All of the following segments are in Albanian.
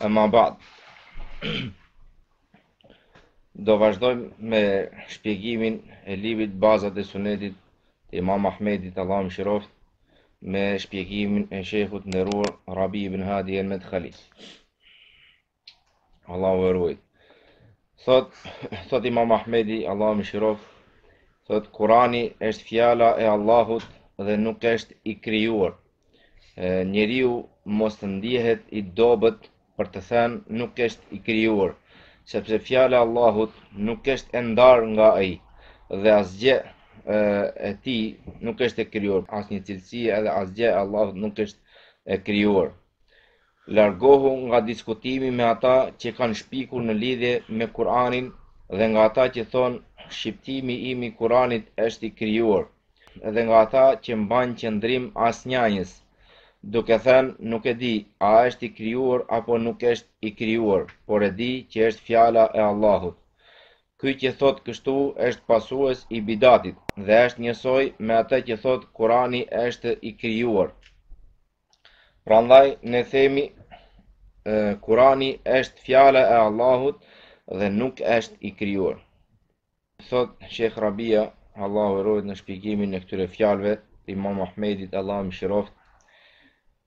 Emma bad. Do vazhdojmë me shpjegimin e librit Bazat e Sunetit të Imam Ahmedit, Allahu e mëshiroftë, me shpjegimin e shehut të nderuar Rabi ibn Hadi el Medkhali. Allahu e ruajt. Thot, thot Imam Ahmedi, Allahu e mëshiroftë, thot, Kurani është fjala e Allahut dhe nuk është i krijuar, njeriu mos të ndihet i dobët për të thënë nuk është i krijuar, sepse fjala e Allahut nuk është e ndarë nga ai dhe asgjë e tij nuk është e krijuar, asnjë cilësi edhe asgjë e Allahut nuk është e krijuar. Largohu nga diskutimi me ata që kanë shpikur në lidhje me Kur'anin dhe nga ata që thonë shqiptimi im i Kur'anit është i krijuar dhe nga ata që mbajnë qëndrim asnjanjës, duke thënë nuk e di a është i krijuar apo nuk është i krijuar, por e di që është fjala e Allahut. Ky që thotë kështu është pasues i bidatit dhe është njësoj me atë që thotë Kur'ani është i krijuar. Prandaj ne themi Kurani është fjala e Allahut dhe nuk është i krijuar. Thot Sheh Rabia, Allahu e ruajt në shpjegimin e këtyre fjalëve të Imam Ahmedit, Allahu e mëshiroftë.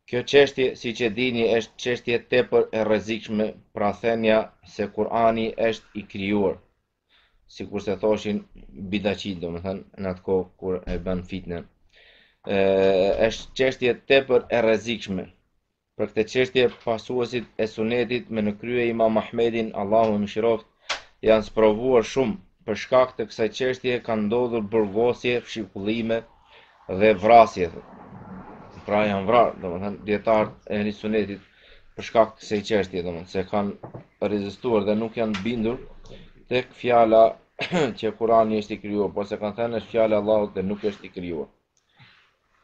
Kjo çështje, siç e dini, është çështje tepër e rrezikshme, pra thënia se Kurani është i krijuar. sikurse thoshin bidatçitë, domethënë në atë kohë kur u bë fitne. Është çështje tepër e rrezikshme. Për këtë çështje pasuesit e sunetit me në krye Imam Ahmedin, Allahu e mëshiroftë, janë sprovuar shumë për shkak të kësaj çështje kanë ndodhur burgosje, fshikullime dhe vrasje. Pra janë vrarë, domethënë dijetarët e sunetit për shkak të kësaj çështje domethënë se kanë rezistuar dhe nuk janë bindur tek fjala që Kurani është i krijuar, por se kanë thënë është fjala e Allahut dhe nuk është i krijuar.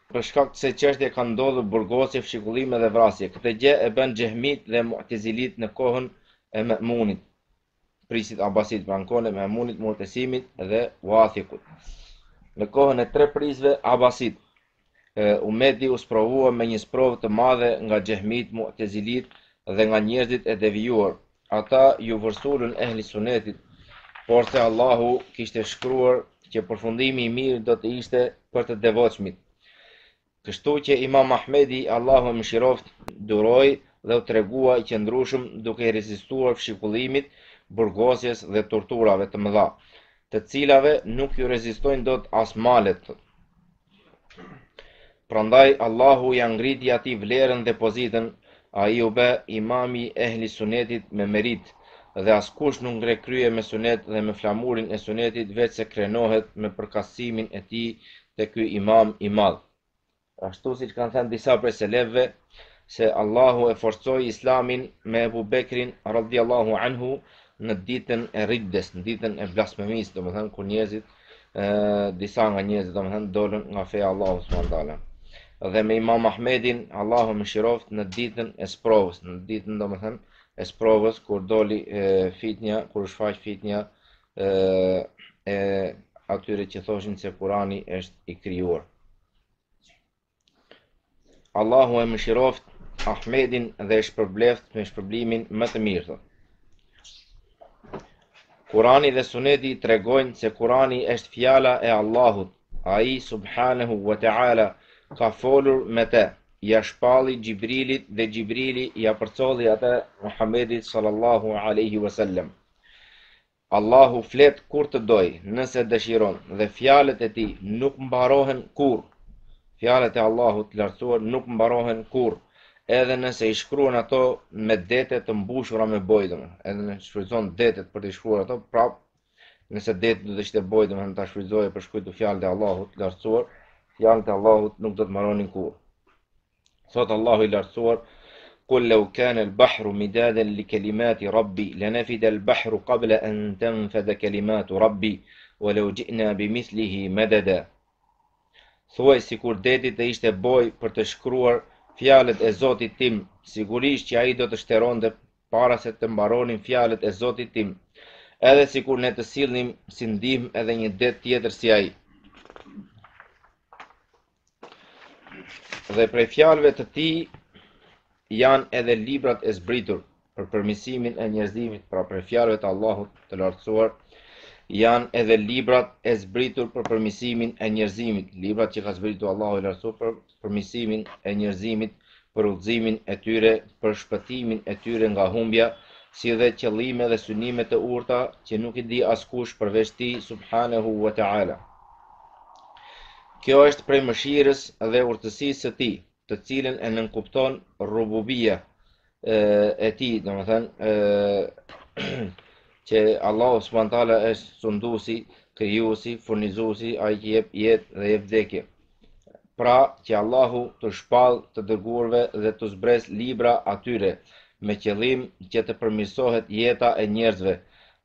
Për shkak të kësaj çështje kanë ndodhur burgosje, fshikullime dhe vrasje. Këtë gjë e bënë Xhehmitë dhe Mu'tezilitë në kohën e Memunit. Prijësit Abasit pra në kohën e Memunit, Mu'tesimit dhe Uathikut. Në kohën e tre prijësve Abasit, umeti u sprovua me një sprovë të madhe nga xhehmitë, mu'tezilitë dhe nga njerëzit e devijuar. Ata iu vërsulën ehli sunetit, porse Allahu kishte shkruar që përfundimi i mirë do të ishte për të devotshmit. Kështu që Imam Ahmedi, Allahu e mëshiroftë, duroi dhe u tregua i qëndrueshëm duke i rezistuar fshikullimit, burgosjes dhe torturave të mëdha, të cilave nuk u rezistojnë dot as malet. Prandaj Allahu ia ngriti atij vlerën dhe pozitën, ai u bë imami i ehli sunetit me meritë dhe askush nuk ngre krye me sunet dhe me flamurin e sunetit veçse krenohet me përkatësinë e tij te ky imam i madh. Ashtu siç kanë thënë disa prej selefëve se Allahu e forcoi Islamin me Ebu Bekrin radhiyallahu anhu në ditën e Riddes, në ditën e blasfemisë, domethënë kur njerëzit disa nga njerëzit domethënë dolën nga feja e Allahut subhanahu taala. Dhe me Imam Ahmedin, Allahu e mëshiroft në ditën e sprovës, në ditën domethënë e sprovës kur doli e, fitnja, kur u shfaq fitnja e e atyre që thoshin se Kurani është i krijuar. Allahu e mëshiroft Ahmedin dhe e shpërbleft me shpërblimin më të mirë. Kurani dhe Suneti tregojnë se Kurani është fjala e Allahut. Ai subhanahu wa ta'ala ka folur me të. Ja shpalli Xhibrilit dhe Xhibrili ja përcolli atë Muhammedit sallallahu alaihi wasallam. Allahu flet kur të dojë, nëse dëshiron, dhe fjalët e tij nuk mbarohen kurrë. Fjalët e Allahut të Lartësuar nuk mbarohen kurrë, edhe nëse i shkruan ato me dete të mbushura me bojë, domethënë, edhe nëse shfrytëzon detet për të shkruar ato, prap nëse deti do të ishte bojë, domethënë ta shfrytëzojë për të shkruajtur fjalët e Allahut të Lartësuar, fjalët e Allahut nuk do të mbaronin kurrë. Thot Allahu i lartësuar, Kul lau kana al-bahru midadan li kalimati rabbi lanafida al-bahru qabla an tanfada kalimatu rabbi walau ji'na bimithlihi madada. Thuaj sikur deti të ishte boj për të shkruar fjalët e Zotit tim, sigurisht që ai do të shteronte para se të mbaronin fjalët e Zotit tim, edhe sikur ne të sillnim si ndihmë edhe një det tjetër si ai. Dhe prej fjalëve të tij janë edhe librat e zbritur për përmirësimin e njerëzimit, pra prej fjalëve të Allahut të lartësuar janë edhe librat e zbritur për përmirësimin e njerëzimit, librat që ka zbritur Allahu i lartësuar për përmirësimin e njerëzimit, për udhëzimin e tyre, për shpëtimin e tyre nga humbja, si dhe qëllime dhe synime të urta që nuk i di askush përveç Tij subhanehu wa ta'ala. Kjo është prej mëshirës dhe urtësisë së Tij, të cilën e nënkupton rububia e Tij, domethënë që Allahu subhanahu wa ta'ala është sunduesi, krijuesi, furnizuesi, ai që jep jetë dhe jep vdekje. Pra, që Allahu t'u shpallë të dërguarve dhe t'u zbresë libra atyre, me qëllim që të përmirësohet jeta e njerëzve,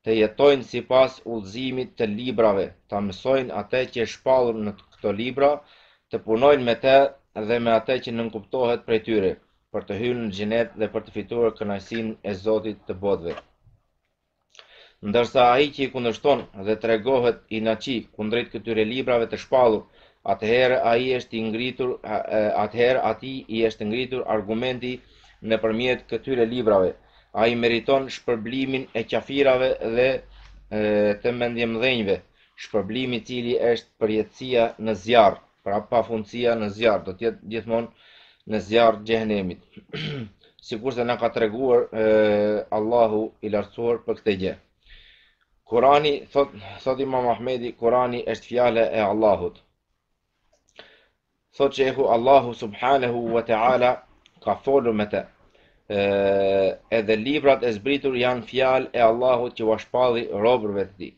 të jetojnë sipas udhëzimit të librave, ta mësojnë atë që është shpallur në këto libra, të punojnë me të dhe me atë që nënkuptohet prej tyre, për të hyrë në Xhenet dhe për të fituar kënaqësinë e Zotit të botëve. Ndërsa ai që i kundërshton dhe tregohet inatçi kundrejt këtyre librave të shpallur, atëherë ai është i ngritur, atëherë atij i është ngritur argumenti nëpërmjet këtyre librave. Ai meriton shpërblimin e qafirave dhe të mendjemëdhenjve, shpërblim i cili është përjetësia në zjarr. Pra pafundësia në zjarr do të jetë gjithmonë në zjarr të xhehenemit. Sikurse na ka treguar Allahu i lartësuar për këtë gjë. Kurani thot thot Imam Ahmedi, Kurani është fjalë e Allahut. Thot shehu Allahu subhanahu wa taala ka folur me të. Ë edhe librat e zbritur janë fjalë e Allahut që ua shpalli robërve të tij.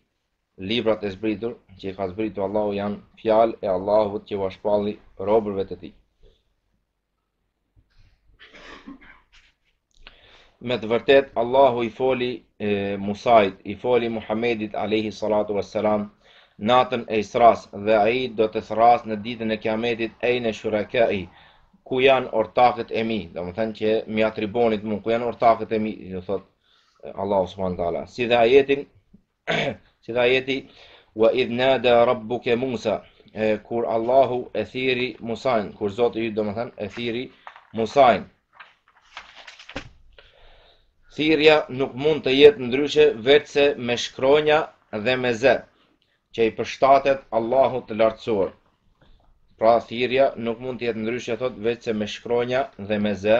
Librat e zbritur që i ka zbritur Allahu janë fjalë e Allahut që ua shpalli robërve të tij. me të vërtet Allahu i foli e, Musait, i foli Muhammedit alayhi salatu wassalam natën e Isras dhe ai do të thërrasë në ditën e Kiametit ejne shurakai ku janë ortakët e mi, domethënë që m'i atribuonit mu, ku janë ortakët e mi, do thot Allahu subhanahu taala. Si dhe ajetin si dhe ajeti wa idh nada rabbuka Musa kur Allahu e thirri Musain kur Zoti yt domethënë e thirri Musain thirrja nuk mund të jetë ndryshe veçse me shkronja dhe me zë që i përshtatet Allahut të lartësuar pra thirrja nuk mund të jetë ndryshe thot veçse me shkronja dhe me zë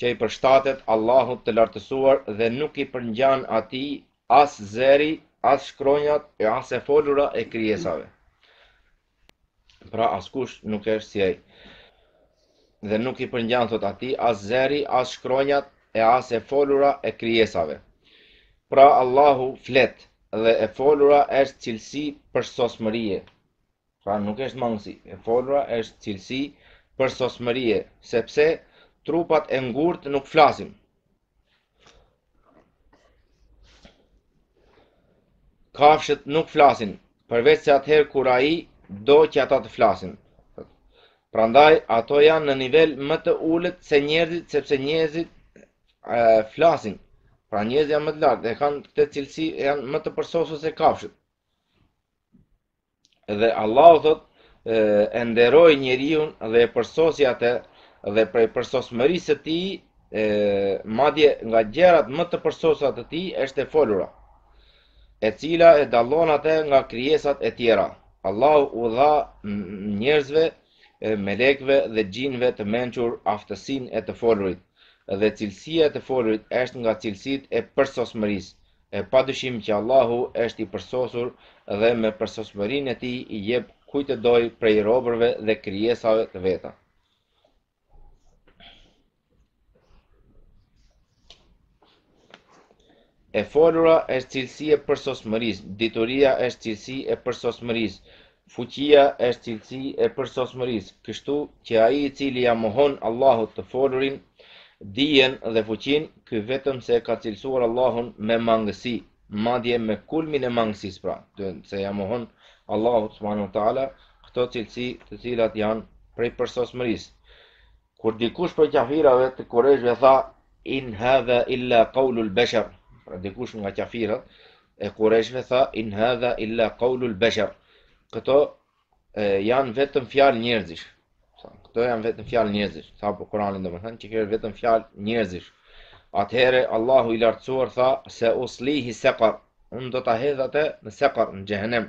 që i përshtatet Allahut të lartësuar dhe nuk i përngjan atij as zëri, as shkronjat e as e folura e krijesave. Pra askush nuk është si ai. Dhe nuk i përngjan thot atij as zëri, as shkronjat e as e folura e krijesave. Pra Allahu flet dhe e folura është cilësi përsosmërie. Pra nuk është mangësi, e folura është cilësi përsosmërie, sepse trupat e ngurtë nuk flasin. Kafshët nuk flasin, përveç se atëherë kur ai do që ata të flasin. Prandaj ato janë në nivel më të ulët se njerëzit sepse njerëzit e, flasin. Pra njerëzit janë më të lartë, e kanë këtë cilësi, janë më të përsosur se kafshët. Dhe Allahu thotë e nderoi njeriun dhe e përsosi atë dhe prej përsosmërisë së tij madje nga gjërat më të përsosura të tij është e folura e cila e dallon atë nga krijesat e tjera Allahu u dha njerëzve melekëve dhe xhinëve të mençur aftësinë e të folurit dhe cilësia e të folurit është nga cilësitë e përsosmërisë E padyshim që Allahu është i përsosur dhe me përsosmërinë e Tij i jep kujt të dojë prej robërve dhe krijesave të Veta. E folura është cilësi e përsosmërisë, dituria është cilësi e përsosmërisë, Fuqia është cilësi e përsosmërisë, kështu që ai i cili ia mohon Allahut të Folurin, dijen dhe fuqinë, ky vetëm se e ka cilësuar Allahun me mangësi, madje me kulmin e mangësisë, pra, se ia mohon Allahut subhanehu teala këto cilësi të cilat janë prej përsosmërisë. Kur dikush prej qafirave të Kurejshve tha in hadha illa qaulul bashar, pra dikush nga qafirat e Kurejshve tha in hadha illa qaulul bashar. Këto e, janë vetëm fjalë njerëzish. Këto janë vetëm fjalë njerëzish. Tha për Kuranin domethënë që këto vetëm fjalë njerëzish. Atëherë Allahu i lartësuar tha se uslihi saqar, unë do ta hedh atë në saqar, në xhehenem.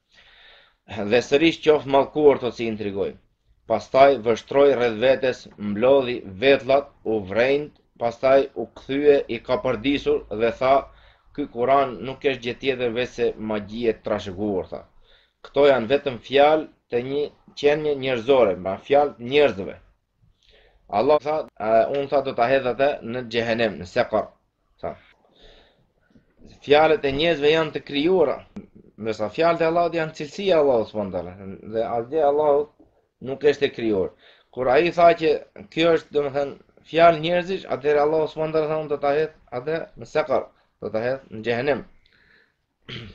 Dhe sërish qoftë mallkuar se si intrigoi. Pastaj vështroi rreth vetes, mblodhi vetllat, u vrenjt, pastaj u kthye i kapërdisur dhe tha, Ky Kuran nuk është gjë tjetër veçse magji e trashëguar, tha. Këto janë vetëm fjalë të një qenie njerëzore, pra fjalë njerëzve. Allah tha, unë tha do ta hedh atë në xhehenem, në sekar. Tha. Fjalët e njerëzve janë të krijuara, ndërsa fjalët e Allahut janë cilësia e Allahut subhanallahu dhe asgjë e Allahut nuk është e krijuar. Kur ai tha që kjo është domethënë fjalë njerëzish, atëherë Allahu subhanehu teala thotë do ta hedh atë në sekar, do ta hedh në xhehenem.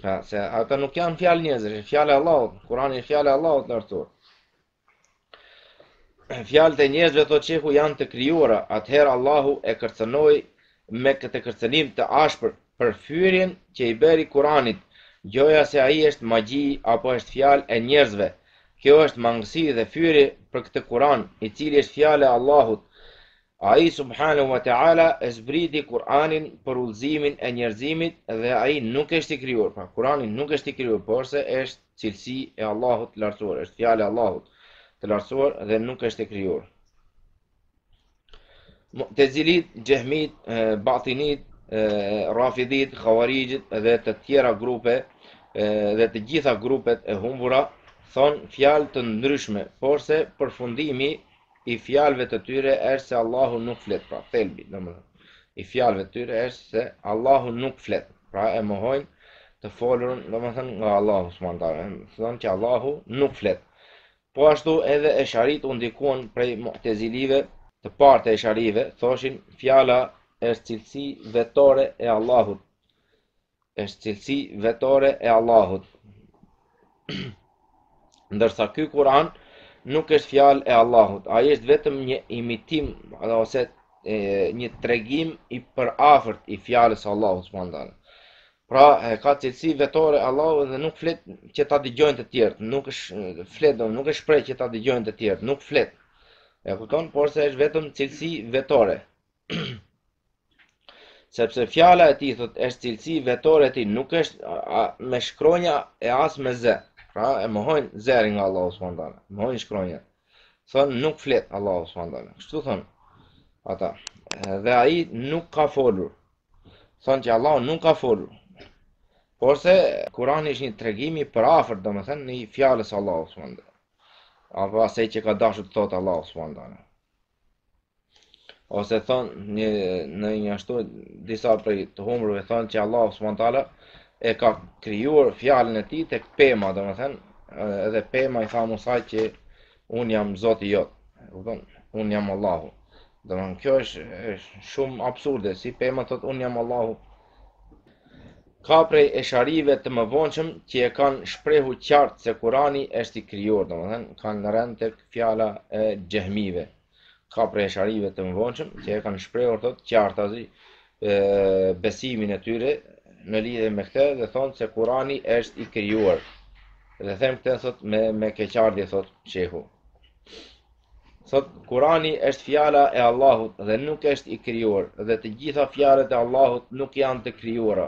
Pra se ata nuk janë fjalë njerëzish, fjalë e Allahut, Kurani është fjalë e Allahut të lartësuar. Fjalët e njerëzve thotë shehu janë të krijuara, atëherë Allahu e kërcënoi me këtë kërcënim të ashpër për fyerjen që i bëri Kur'anit, gjoja se ai është magji apo është fjalë e njerëzve. Kjo është mangësi dhe fyerje për këtë Kur'an, i cili është fjalë e Allahut. Ai subhanehu wa ta'ala e zbriti Kur'anin për udhëzimin e njerëzimit dhe ai nuk eshtë i krijuar, pra Kur'ani nuk eshtë i krijuar, porse eshtë cilësi e Allahut të Lartësuar, eshtë fjalë e Allahut të Lartësuar dhe nuk eshtë e krijuar. Mu'tezilit, Xhehmit, Batinit, Rafidit, Khawarixhët dhe të tjera grupe dhe të gjitha grupet e humbura thon fjalë të ndryshme, porse përfundimi i fjalëve të tyre është se Allahu nuk flet, pra thelbi, domethënë i fjalëve të tyre është se Allahu nuk flet, pra e mohojnë të folurën, domethënë nga Allahu subhanahu taala, thonë që Allahu nuk flet. Po ashtu edhe esharit u ndikuan prej mu'tezilive, të parët e esharive, thoshin fjala është cilësi vetore e Allahut. Është cilësi vetore e Allahut. Ndërsa ky Kur'an nuk është fjalë e Allahut, ai është vetëm një imitim ose e, një tregim i përafërt i fjalës së Allahut subhanahu taala. Pra e ka cilësi vetore Allahu dhe nuk flet që ta dëgjojnë të tjerët, nuk flet, nuk shprehet që ta dëgjojnë të tjerët, nuk flet. E kupton, porse është vetëm cilësi vetore. Sepse fjala e tij thot është cilësi vetore e tij, nuk është me shkronja e as me zë. Pra e mohojn zërin nga Allahu subhanahu wa taala. Mohojn shkronjën. Thon nuk flet Allahu subhanahu wa taala. Kështu thon ata. Dhe ai nuk ka folur. Thon që Allahu nuk ka folur. Porse Kurani është një tregim i përafërt, domethënë i fjalës së Allahut subhanahu wa taala. Apo asaj që ka dashur të thotë Allahu subhanahu wa taala. ose thon një në një ashtu disa prej të humburve thon që Allahu subhanahu taala e ka krijuar fjalën e tij tek pema, domethënë edhe pema i tha Musait që un jam Zoti jot. Kupton? Un jam Allahu. Domethënë kjo është, është shumë absurde si pema thot un jam Allahu. Ka prej esharive të mëvonshëm që e kanë shprehu qartë se Kurani është i krijuar, domethënë kanë rënë tek fjala e xhehmive. Ka prej esharive të mëvonshëm që e kanë shprehur thotë qartazi e, besimin e tyre në lidhje me këtë dhe thonë se Kurani është i krijuar. Dhe them këtë thotë me me keqardhje thotë shehu. Thot, Kurani është fjala e Allahut dhe nuk është i krijuar dhe të gjitha fjalët e Allahut nuk janë të krijuara.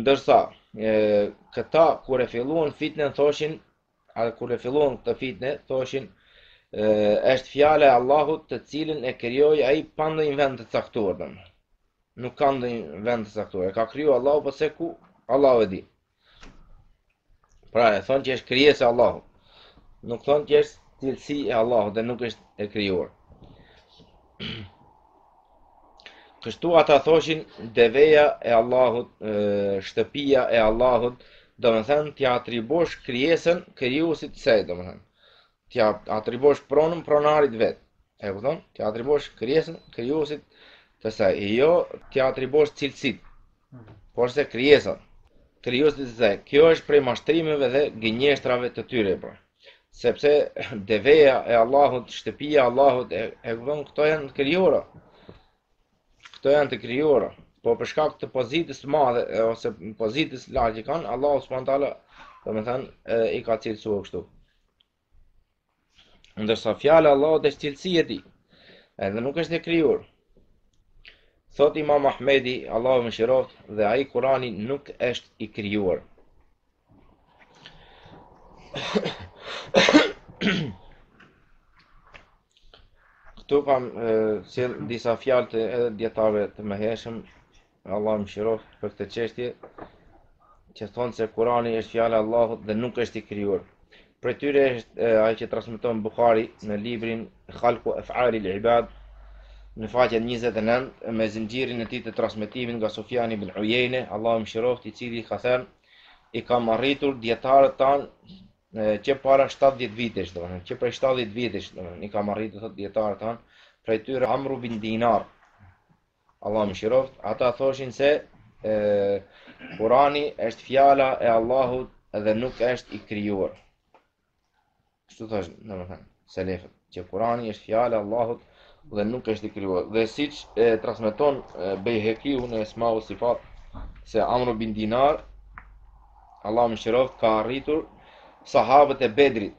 Ndërsa, e, këta kur e filluan fitnen thoshin, a kur e filluan këtë fitne thoshin e, është fjala e Allahut të cilën e krijoi ai pa ndonjë vend të caktuar. Nuk ka ndonjë vend të caktuar. E ka krijuar Allahu, porse ku, Allahu e di. Pra, e thonë që është krijes e Allahut. Nuk thonë që është cilësi e Allahut dhe nuk është e krijuar. Kështu ata thoshin deveja e Allahut, shtëpia e Allahut, domethënë t'ja atribosh krijesën krijuesit të saj, domethënë. T'ja atribosh pronën pronarit vet. E kupton? T'ja atribosh krijesën krijuesit të saj. E jo t'ja atribosh cilësit. Mhm. Porse krijesat krijuesit të saj. Kjo është prej mashtrimeve dhe gënjeshtrave të tyre, pra. Sepse deveja e Allahut, shtëpia e Allahut, e, e kupton, këto janë të krijuara. Këto janë të krijuara. Po për shkak të pozitës së madhe ose pozitës lartë që kanë, Allahu subhanahu wa taala, domethënë, i ka cilësuar kështu. Ndërsa fjala e Allahut është cilësi e tij, edhe nuk është e krijuar. Thot Imam Ahmedi, Allahu mëshiroftë, dhe ai Kurani nuk është i krijuar. Këtu kam disa fjalë të edhe dijetarëve të mëhershëm Allahu mëshiroftë për këtë çështje që thonë se Kurani është fjala e Allahut dhe nuk është i krijuar. Prej tyre është ai që transmeton Buhari në librin Khalqu Af'ali al-Ibad në faqen 29 me zinxhirin e tij të transmetimit nga Sufjan ibn Uyeyne, Allahu mëshiroftë, i cili ka thënë i kam arritur dijetarët tan që para 70 vitesh, domethënë që prej 70 vitesh, domethënë i kam arritur thot dijetarët tan, prej tyre Amru bin Dinar, Allahu mëshiroftë, ata thoshin se Kurani është fjala e Allahut dhe nuk është i krijuar. Kështu thoshin, domethënë, selefët, që Kurani është fjala e Allahut dhe nuk është i krijuar. Dhe siç e transmeton Bejhekiu në Esma u Sifat se Amr bin Dinar Allahu mëshiroftë ka arritur sahabët e Bedrit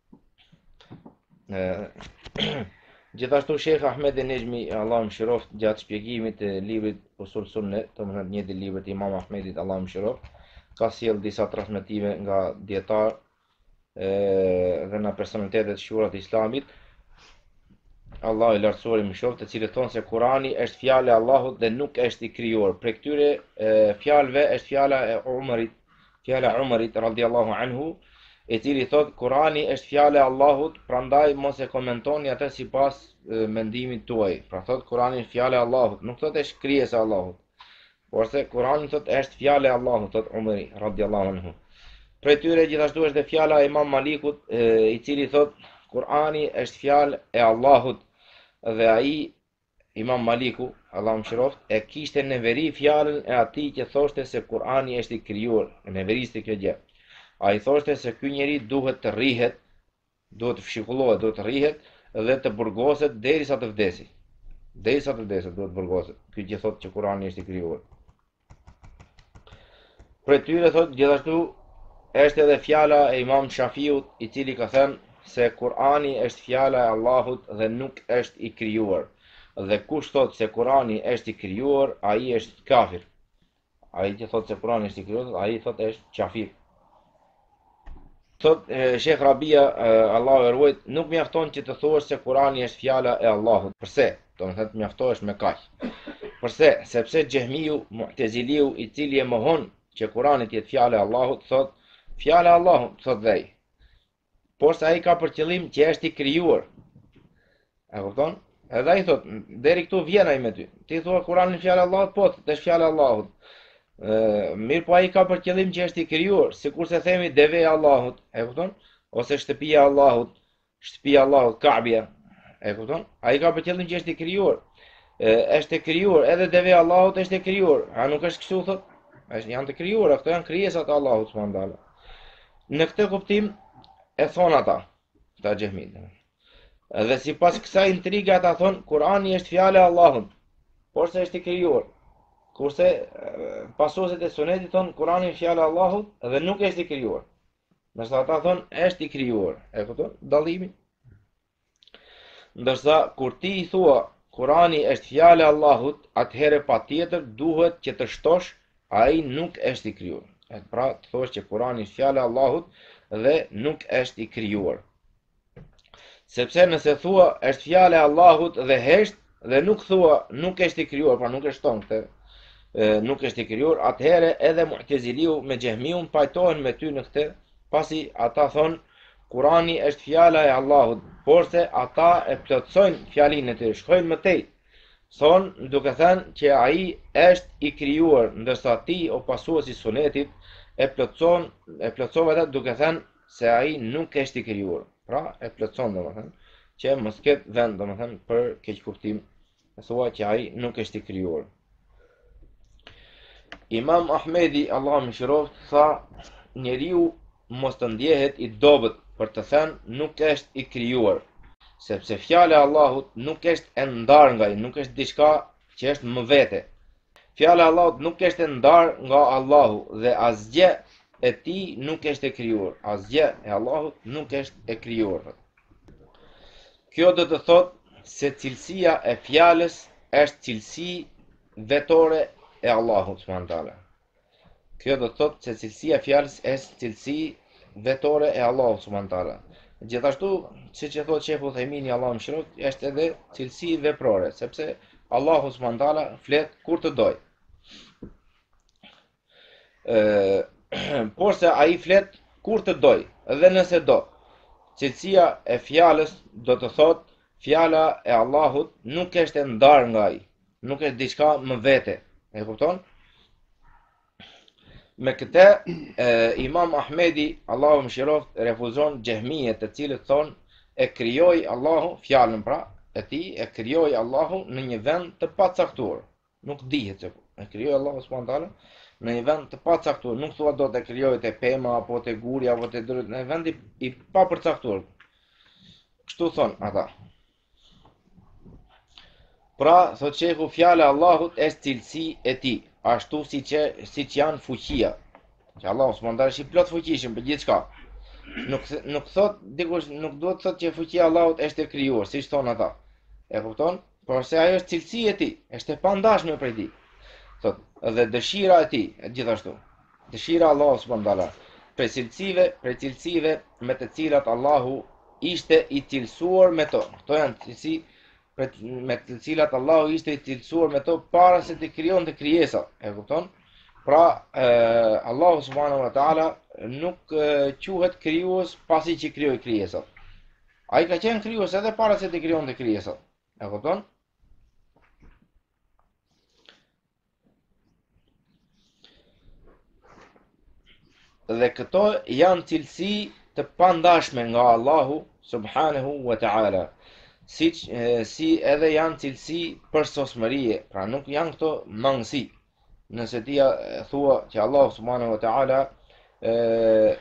Gjithashtu Sheikh Ahmed e Nexhmi, Allah mëshiroftë, gjatë shpjegimit të librit Usul Sunne, domethënë të librit Imam Ahmedit, Allah mëshiroftë, ka sjell disa transmetime nga dijetarë dhe nga personalitetet e shquara të islamit, Allah i lartësuar i mëshiroftë, të cilët thonë se Kurani është fjalë e Allahut dhe nuk është i krijuar. Prej këtyre fjalëve është fjala e Umarit Fjala e Umarit radhiyallahu anhu, i cili thotë Kurani është fjala e Allahut, prandaj mos e komentoni atë sipas mendimit tuaj. Pra thotë Kurani është fjala e Allahut, nuk thotë është krijesa e Allahut. Porse Kurani thotë është fjala e Allahut, thotë Umari radhiyallahu anhu. Prej tyre gjithashtu është dhe fjala e Imam Malikut, i cili thotë Kurani është fjalë e Allahut dhe ai Imam Maliku, Allahu e mëshiroftë, e kishte neveri fjalën e atij që thoshte se Kur'ani është i krijuar, e neveriste kjo gjë. Ai thoshte se ky njeri duhet të rrihet, duhet të fshikullohet, duhet të rrihet dhe të burgoset derisa të vdesi. Derisa të vdesi duhet të burgoset. Ky që thotë që Kur'ani është i krijuar. Prej tyre thot gjithashtu është edhe fjala e Imam Shafiut, i cili ka thënë se Kurani është fjala e Allahut dhe nuk është i krijuar. Dhe kush thot se Kurani është i krijuar, ai është kafir. Ai që thot se Kurani është i krijuar, ai thot është qafir. Thot Sheh Rabia, Allahu e ruajt, nuk mjafton që të thuash se Kurani është fjala e Allahut. Përse? Domethënë të mjaftohesh me kaq. Përse? Sepse Xhehmiu, Mu'teziliu, i cili e mohon që Kurani të jetë fjala e Allahut, thot fjala e Allahut, thot dhe ai. Porse ai ka për qëllim që është i krijuar. E kupton? Edhe ai thot, deri këtu vjen ai me ty. Ti thua Kurani është fjala e Allahut, po, është fjala e Allahut. Ë, mirëpo ai ka për qëllim që është i krijuar, sikurse themi deveja e Allahut, e kupton? Ose shtëpia e Allahut, shtëpia e Allahut, Ka'bja, e kupton? Ai ka për qëllim që është i krijuar. Ë, është e krijuar, edhe deveja e Allahut është e krijuar. A nuk është kështu thot? Është janë të krijuara, këto janë krijesa të Allahut subhanallahu. Në këtë kuptim e thon ata, ata xhehmit. Dhe sipas kësaj intrige ata thonë, Kurani është fjala e Allahut, porse është i krijuar. Kurse pasuesit e sunetit thonë, Kurani është fjala e Allahut dhe nuk është i krijuar. Ndërsa ata thonë, është i krijuar. E këtu, dallimi. Ndërsa, kur ti i thua, Kurani është fjala e Allahut, atëhere patjetër duhet që të shtosh, ai nuk është i krijuar. E pra, të thuash që Kurani është fjala e Allahut dhe nuk është i krijuar. Sepse nëse thua është fjala e Allahut dhe hesht dhe nuk thua nuk është i krijuar, pra nuk e shton këtë, nuk është i krijuar, atëherë edhe Mu'teziliu me Xhehmiun pajtohen me ty në këtë, pasi ata thonë Kurani është fjala e Allahut, porse ata e plotësojnë fjalin e tyre, shkojnë më tej. Thon, duke thënë që ai është i krijuar, ndërsa ti o pasues i sunetit e plotëson, e plotësove atë duke thënë se ai nuk është i krijuar. Pra, e plotëson domethënë që mos ket vend domethënë për keqkuptim, e thua që ai nuk është i krijuar. Imam Ahmedi Allahu e mëshiroftë tha njeriu mos të ndjehet i dobët për të thënë nuk është i krijuar, sepse fjala e Allahut nuk është e ndarë nga ai, nuk është diçka që është më vete, Fjala e Allahut nuk është e ndarë nga Allahu dhe asgjë e tij nuk është e krijuar. Asgjë e Allahut nuk është e krijuar. Kjo do të thotë se cilësia e fjalës është cilësi vetore e Allahut subhanahu Kjo do të thotë se cilësia e fjalës është cilësi vetore e Allahut subhanahu teala. Gjithashtu, siç e thotë Shejh Uthejmini Allahu mëshiroftë, është edhe cilësi veprore, sepse Allahu subhanahu teala flet kur të dojë. Ëh, por se ai flet kur të dojë dhe nëse do. Cilësia e fjalës do të thotë fjala e Allahut nuk është e ndarë nga ai, Nuk është diçka më vete. E kupton? Me këtë e, Imam Ahmedi, Allahu mëshiroftë, refuzon xehmijet, të cilët thonë e krijoi Allahu fjalën pra, e tij e krijoi Allahu në një vend të pacaktuar. Nuk dihet ku e krijoi Allahu subhanahu taala në një vend të pacaktuar. Nuk thua dot e krijoi te pema apo te guri apo te drejt në vend i, i papërcaktuar. Kështu thonë ata. Pra, thotë shehu, fjala e Allahut është cilësi e tij, ashtu siç e siç janë fuqia. Që Allahu subhanahu taala është i plotfuqishëm për gjithçka. Nuk nuk thotë dikush nuk duhet të thotë që fuqia e Allahut është e krijuar, siç thonë ata. E kupton? Por se ajo është cilësi e tij, është e pandashme prej tij. Thotë, dhe dëshira e tij, gjithashtu. Dëshira e Allahut subhanahu teala, prej cilësive, prej cilësive me të cilat Allahu ishte i cilësuar me to. Këto janë cilësi me të cilat Allahu ishte i cilësuar me to para se t'i krijonte krijesat. E kupton? Pra, e, Allahu subhanahu wa taala nuk quhet krijues pasi që i krijoi krijesat. Ai ka qenë krijues edhe para se t'i krijonte krijesat. E kupton? Dhe këto janë cilësi të pandashme nga Allahu subhanahu wa taala. Si, siç edhe janë cilësi përsosmërie, pra nuk janë këto mangësi. Nëse ti thua që Allahu subhanahu wa taala ë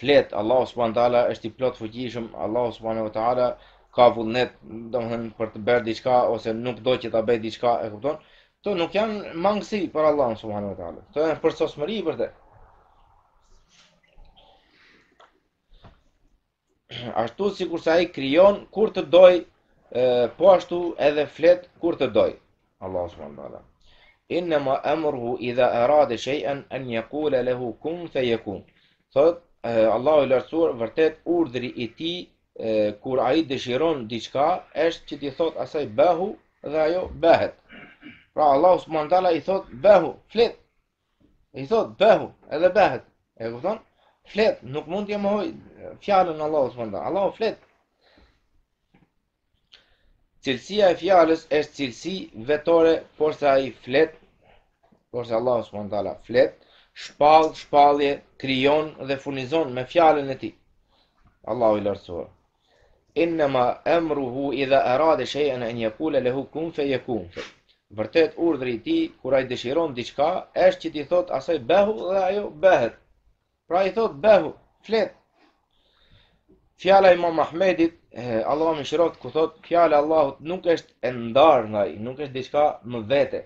flet Allahu subhanahu wa taala është i plotfuqishëm Allahu subhanahu wa taala ka vullnet domthon për të bërë diçka ose nuk do që ta bëjë diçka e kupton këto nuk janë mangësi për Allahun subhanahu wa taala këto janë përsosmëri për të ashtu sikurse ai krijon kur të dojë po ashtu edhe flet kur të dojë Allahu subhanahu wa taala. Innama amruhu idha arada shay'an an yaqula lahu kun fayakun. Thot Allahu i lartësuar vërtet urdhri i tij kur ai dëshiron diçka është që t'i thot asaj bëhu dhe ajo bëhet. Pra Allahu subhanahu wa taala i thot bëhu, flet. I thot bëhu, edhe bëhet. E kupton? Flet, nuk mund ta mohojë fjalën e Allahut subhanahu wa taala. Allahu flet. Cilësia e fjalës është cilësi vetore, porse ai flet, porse Allahu subhanahu wa taala flet, shpall, shpallje, krijon dhe furnizon me fjalën e tij. Allahu i lartësuar. Innama amruhu idha arada shay'an an yaqula lahu kun fayakun. Vërtet urdhri i tij kur ai dëshiron diçka është që t'i thotë asaj bëhu dhe ajo bëhet. Pra i thot bëhu, flet. Fjala e Imam Ahmedit, eh, Allahu e mëshiroft ku thot fjala e Allahut nuk është e ndar nga ai, nuk është diçka më vete.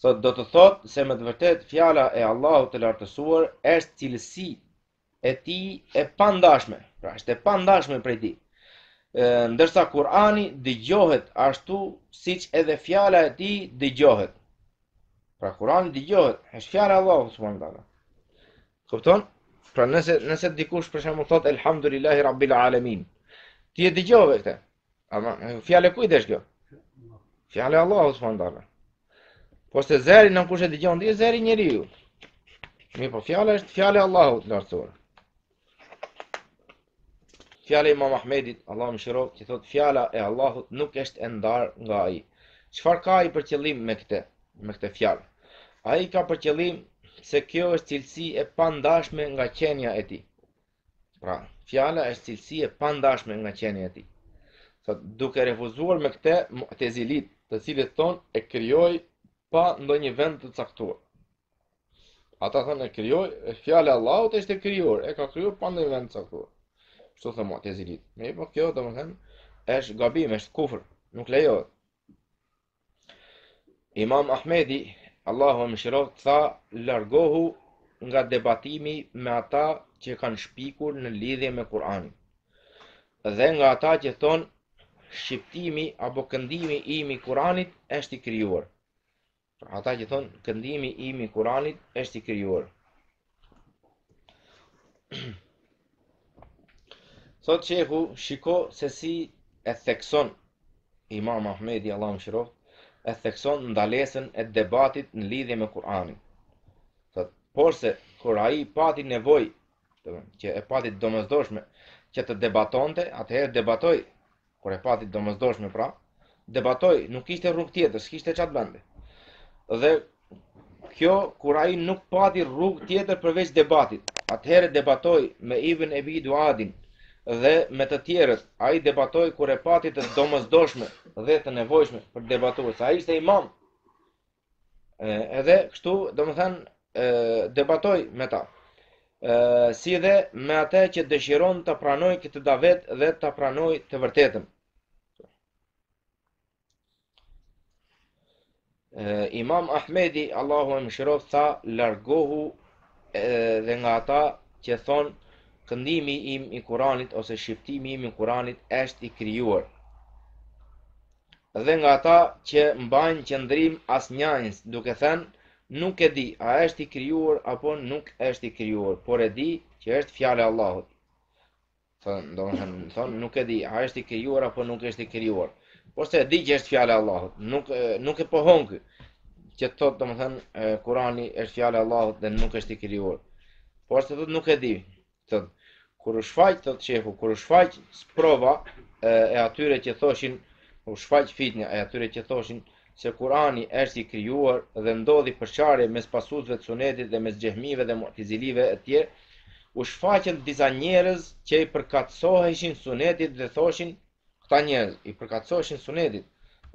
Thot do të thot se me të vërtet fjala e Allahut të lartësuar është cilësi e tij e pandashme, pra është e pandashme prej tij. Eh, ndërsa Kurani dëgjohet ashtu siç edhe fjala e tij dëgjohet. Pra Kurani dëgjohet, është fjala e Allahut subhanahu taala. Kupton? Pra nëse nëse dikush për shembull thot elhamdulillahi rabbil alamin. Ti e dëgjove këtë. Ama fjala e kujt është kjo? Fjala e Allahut subhanahu taala. Porse zëri nuk kush e dëgjon, ti, zëri i njeriut. Mirëpo fjala është fjala e Allahut të lartësuar. Fjala e Imam Ahmedit, Allahu e mëshiroft, që thot fjala e Allahut nuk është e ndar nga ai. Çfarë ka ai për qëllim me këtë, me këtë fjalë? Ai ka për qëllim se kjo është cilësi e pandashme nga qenia e tij. Pra, fjala është cilësi e pandashme nga qenia e tij. Thot duke refuzuar me këtë Mu'tezilitë, të cilët thon e krijoi pa ndonjë vend të caktuar. Ata thonë e krijoi, fjala e Allahut është e krijuar, e ka krijuar pa ndonjë vend të caktuar. Kështu thonë Mu'tezilitë. Mirëpo kjo domethën është gabim, është kufër, nuk lejohet. Imam Ahmedi, Allahu e mëshiroft, tha largohu nga debatimi me ata që kanë shpikur në lidhje me Kur'anin. Dhe nga ata që thonë shqiptimi apo këndimi im i Kur'anit është i krijuar. Pra ata që thonë këndimi im i Kur'anit është i krijuar. Thot Shehu, shiko se si e thekson Imam Ahmedi Allahu e mëshiroft, e thekson ndalesën e debatit në lidhje me Kur'anin. Thot, porse kur ai pati nevojë, domethënë që e pati të domosdoshme që të debatonte, atëherë debatoi kur e pati të domosdoshme pra, debatoi, nuk kishte rrugë tjetër, s'kishte çfarë bënte. Dhe kjo kur ai nuk pati rrugë tjetër përveç debatit. Atëherë debatoi me Ibn Ebi Duadin dhe me të tjerët. Ai debatoi kur e pati të domosdoshme dhe të nevojshme për të debatuar. Sa ishte imam, Edhe kështu, domethënë, debatoi me ta. Si dhe me ate që dëshiron ta pranojë këtë davet dhe ta pranojë të vërtetën. Imam Ahmedi, Allahu e mëshiroftë, tha, largohu dhe nga ata që thonë, këndimi im i Kuranit ose shqiptimi im i Kuranit është i krijuar. Dhe nga ata që mbajnë qëndrim asnjanës duke thënë nuk e di a është i krijuar apo nuk është i krijuar por e di që është fjalë e Allahut thonë domethënë thonë nuk e di a është i krijuar apo nuk është i krijuar porse e di që është fjalë e Allahut nuk nuk e pohon ky që të thotë domethënë Kurani është fjalë e Allahut dhe nuk është i krijuar. Porse thotë nuk e di. Thot, kur u shfaq, thot shehu, kur u shfaq sprova e, e atyre që thoshin, u shfaq fitnja e atyre që thoshin, se Kurani është i krijuar dhe ndodhi përçarje mes pasuesve të sunetit dhe mes xhehmive dhe mu'tezilive e tjerë, u shfaqën disa njerëz që i përkatësoheshin sunetit dhe thoshin Këta njerëz i përkatësoheshin sunetit,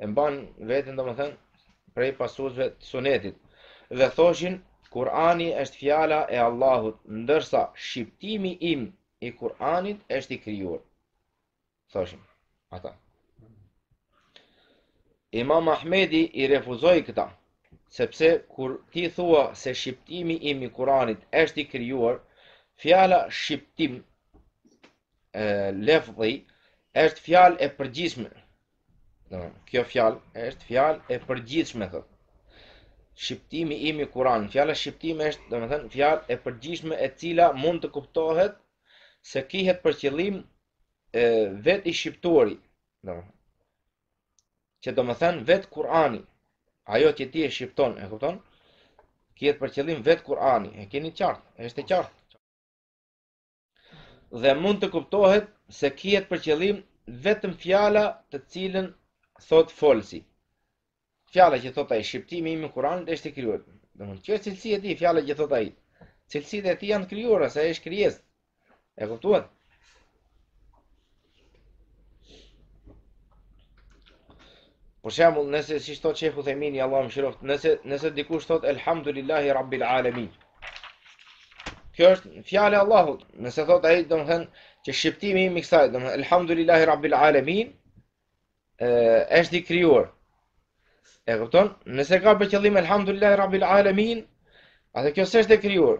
e mbanin veten domethënë prej pasuesve të sunetit dhe thoshin Kur'ani është fjala e Allahut, ndërsa shqiptimi im i Kur'anit është i krijuar. Thoshin ata. Imam Ahmedi i refuzoi këta, sepse kur ti thua se shqiptimi im i Kur'anit është i krijuar, fjala shqiptim lefdhi është fjalë e përgjithshme. Do, kjo fjalë është fjalë e përgjithshme thot. Shqiptimi im i Kur'an, fjala shqiptim është, domethënë, fjalë e përgjithshme e cila mund të kuptohet se kihet për qëllim vet i shqiptuari, domethënë. Që domethënë vet Kur'ani, ajo që ti e shqipton, e kupton? Kihet për qëllim vet Kur'ani, e keni qartë, është e qartë. Dhe mund të kuptohet se kihet për qëllim vetëm fjala të cilën thot folësi. Fjala që thot ai, shqiptimi im i Kur'anit është i krijuar. Domethënë, kjo është cilësia e tij, fjala që thot ai. Cilësitë e tij janë të krijuara, se është krijesë. E kuptuat? Për shembull, nëse siç thotë Sheikh Uthemini Allahu mëshiroft, nëse nëse dikush thot elhamdulillahi rabbil alamin. Kjo është fjala e Allahut. Nëse thot ai, domthon që shqiptimi im i kësaj, domthon elhamdulillahi rabbil alamin, është i krijuar. E kupton? Nëse ka për qëllim elhamdulillahi rabbil alamin, atë kjo s'është e krijuar.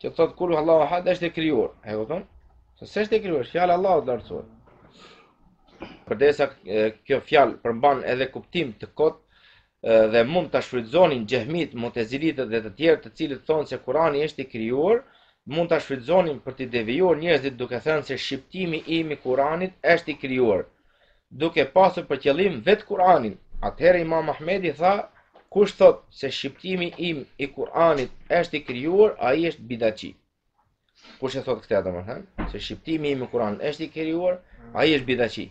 Që thotë kul hu Allahu ahad është e krijuar. E kupton? Se s'është e krijuar, fjala e Allahut të lartësuar. Përderisa kjo fjalë përmban edhe kuptim të kot dhe mund ta shfrytëzonin xhehmitë, mutezilitë dhe të tjerë të cilët thonë se Kurani është i krijuar, mund ta shfrytëzonin për t'i devijuar njerëzit duke thënë se shqiptimi im i Kuranit është i krijuar. duke pasur për qëllim vetë Kur'anin. Atëherë Imam Ahmedi tha, kush thot se shqiptimi im i Kur'anit është i krijuar, ai është bidaçi. Kush e thot këtë domethënë, se shqiptimi im i Kur'anit është i krijuar, ai është bidaçi.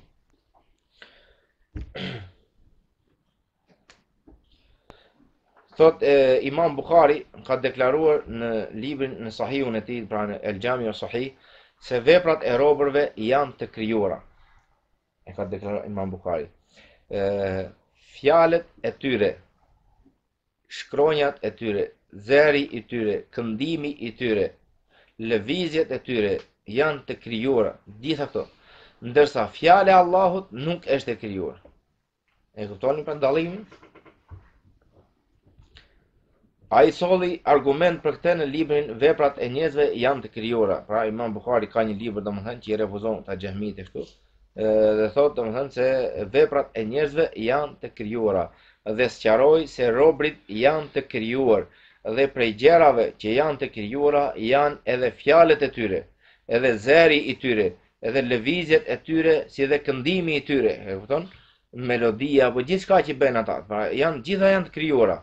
Thot e, Imam Bukhari ka deklaruar në librin në Sahihun e tij, pra në El Jami us Sahih, se veprat e robërve janë të krijuara. E ka deklaruar Imam Bukhari. Ë fjalët e tyre, shkronjat e tyre, zëri i tyre, këndimi i tyre, lëvizjet e tyre janë të krijuara, gjitha këto. Ndërsa fjala e Allahut nuk është e krijuar. E kuptoni pra dallimin? Ai solli argument për këtë në librin veprat e njerëzve janë të krijuara. Pra, imam Bukhari ka një libër, domethënë, që i refuzon xhehmitë e kështu. Dhe thot, domethënë, se veprat e njerëzve janë të krijuara. Dhe sqaroi se robërit janë të krijuar. Dhe prej gjërave që janë të krijuara, janë edhe fjalët e tyre. Edhe zëri i tyre, Edhe lëvizjet e tyre, si dhe këndimi i tyre, e kupton? Melodia apo gjithçka që bëjnë ata, pra janë gjitha janë të krijuara.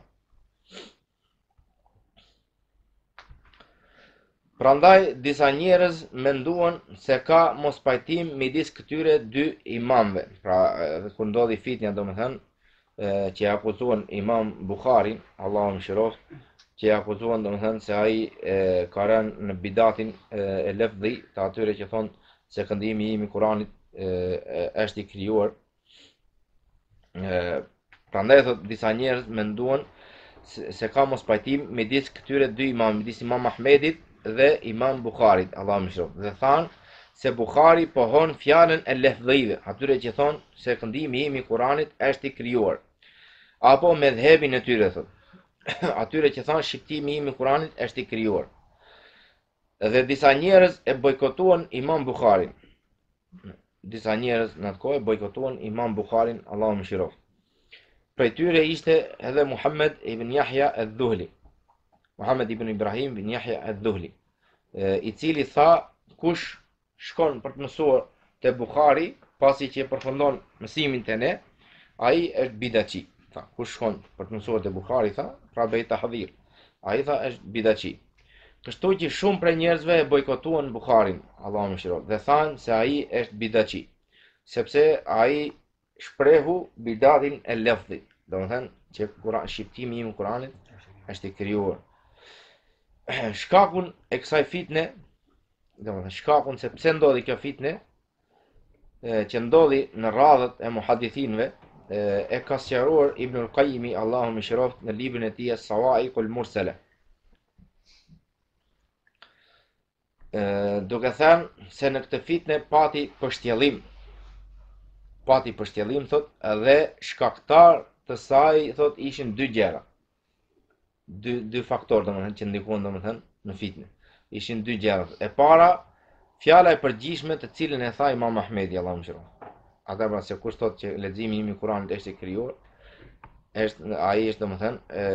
Prandaj disa njerëz menduan se ka mospajtim midis këtyre dy imamëve. Pra, kur ndodhi fitnja, domethënë, që e akuzuan Imam Bukharin, Allahu mëshiroftë, që e akuzuan domethënë se ai e, ka rënë në bidatin e, e lefdhit, atyre që thonë se këndimi im i Kuranit e, e, është i krijuar. Prandaj thot, disa njerëz menduan se, se ka mospajtim midis këtyre dy imam, midis imam Ahmedit dhe Imam Bukharit, Allahu mëshiroftë, dhe thanë se Bukhari pohon fjalën e lefdhive, atyre që thonë se këndimi im i Kuranit është i krijuar. Apo medhhebin e tyre thotë. atyre që thanë shqiptimi im i Kuranit është i krijuar. Dhe disa njerëz e bojkotuan Imam Bukharin. disa njerëz në atë kohë e bojkotuan Imam Bukharin, Allahu e mëshiroft. Prej tyre ishte edhe Muhammed ibn Jahja e Dhuhli, Muhammed ibn Ibrahim ibn Jahja e Dhuhli, i cili tha kush shkon për të mësuar te Bukhari, pasi që e përfundon mësimin te ne, ai është bidatçi. Tha, kush shkon për të mësuar te Bukhari, tha, pra bëj tahdhir. Ai tha, është bidatçi. Kështu që shumë prej njerëzve e bojkotuan Bukharin, Allahu e mëshiroft, dhe thanë se ai është bidatçi, sepse ai shprehu bidatin e lafdhit. Domethënë që Kur'an shqiptimi i Kur'anit është i krijuar. Shkakun e kësaj fitne, domethënë shkakun se pse ndodhi kjo fitne, që ndodhi në radhët e muhadithinve, e ka sqaruar Ibn al-Qayyim Allahu e mëshiroft në librin e tij As-Sawa'iq al-Mursala. duke thënë se në këtë fitne pati pështjellim. Pati pështjellim thot dhe shkaktar të saj thot ishin dy gjëra. dy dy faktorë domethënë që ndikuan domethënë në fitne. Ishin dy gjëra. E para, fjala e përgjithshme të cilën e tha Imam Ahmedi Allahu e mëshiroft. Atë pra se kush thotë që leximi i Kur'anit është i krijuar, është ai është domethënë ë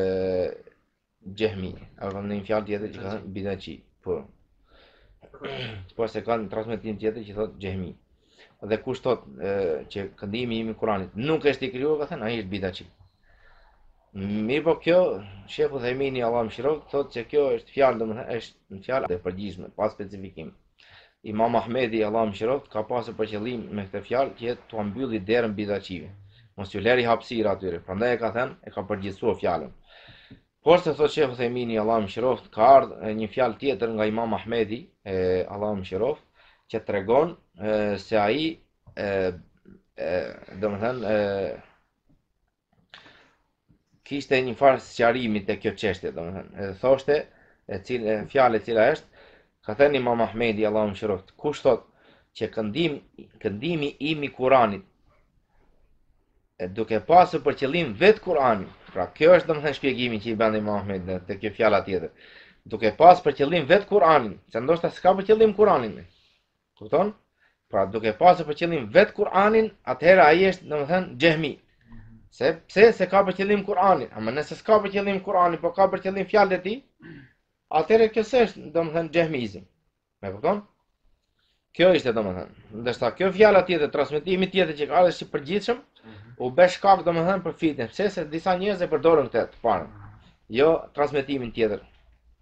xhehmi, apo në një fjalë tjetër që ka thënë bidatçi, po. Por se ka një transmetim tjetër që thotë xhehmi. Dhe kush thotë që këndimi i Kur'anit nuk është i krijuar, ka thënë ai është bidatçi. Mirëpo kjo Sheikh Uthejmini Allah mëshiroft thotë se kjo është fjalë domethënë është një fjalë e përgjithshme pa specifikim. Imam Ahmedi Allah mëshiroft ka pasur për qëllim me këtë fjalë që të mbylli derën bidatçive. Mos t'ju lërë hapësirë atyre. Prandaj e ka thënë, e ka përgjithësuar fjalën. Por se thot Sheikh Uthejmini, Allah mëshiroft, ka ardhë një fjalë tjetër nga imam Ahmedi, e, Allah mëshiroft, që tregon e, se ai, e, e, domethënë, kishte një farë sqarimi te kjo çështje, domethënë, edhe thoshte e cilë fjalë e cila është ka thënë Imam Ahmedi Allahu e mëshiroft, kush thot që këndim këndimi im i Kuranit e duke pasur për qëllim vet Kuranin. Pra kjo është domethënë shpjegimi që i bën Imam Ahmedi te kjo fjala tjetër. Duke pas për qëllim vet Kuranin, se ndoshta s'ka për qëllim Kuranin. Kupton? Pra duke pasur për qëllim vet Kur'anin, atëherë ai është domethën xhehmi. Pse? Se ka për qëllim Kur'anin, ama nëse s'ka për qëllim Kur'anin, por ka për qëllim fjalët e tij, atëherë kjo s'është domethën xhehmizëm. Më kupton? Kjo ishte domethën. Ndërsa kjo fjala tjetër, transmetimi tjetër që ka ardhur si përgjithshëm, mhm. u bë shkak domethën për fitnen. Pse? Se disa njerëz e përdorën këtë të parën. Jo transmetimin tjetër.